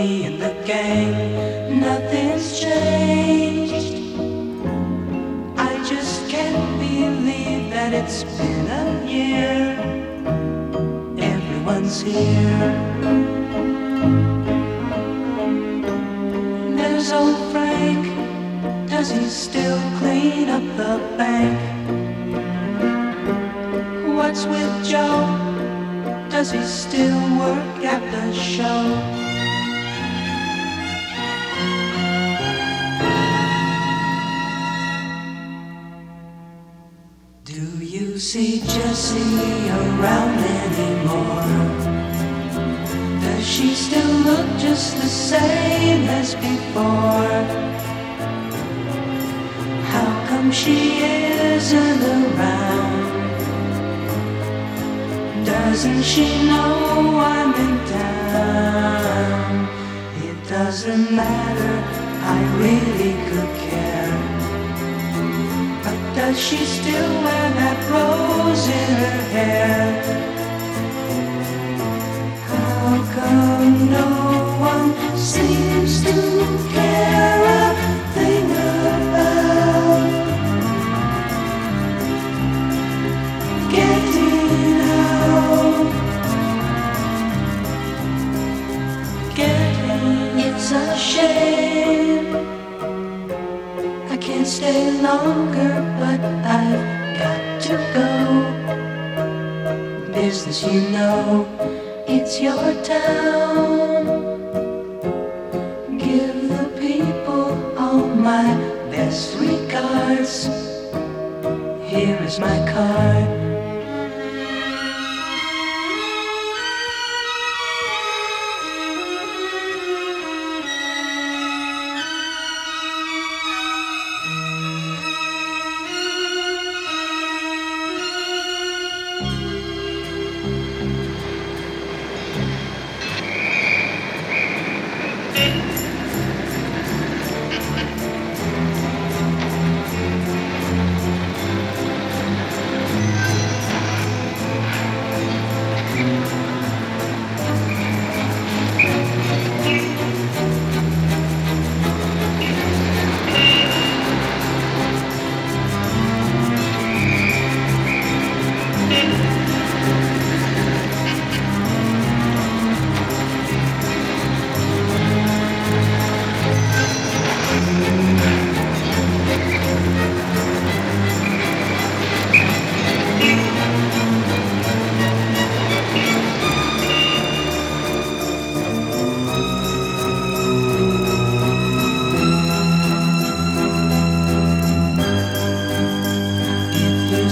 thing. Nothing's changed. I just can't believe that it's been a year. Everyone's here. There's old Frank. Does he still clean up the bank? What's with Joe? Does he still work at the Do you see Jessie around anymore? Does she still look just the same as before? How come she isn't around? Doesn't she know I'm in town? It doesn't matter, I really could care. But does she still wear rose in her hair? How come no one seems to care a thing about getting out? Getting it's a shame. I can't stay longer, but I've go. Business, you know, it's your town. Give the people all my best regards. Here is my card. You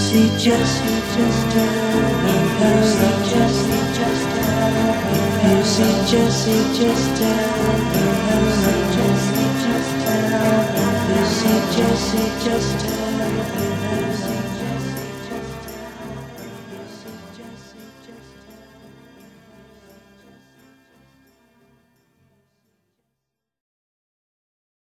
see Jessie, just see Jessie, just see Jessie, just see Jessie, just see Jessie, just tell.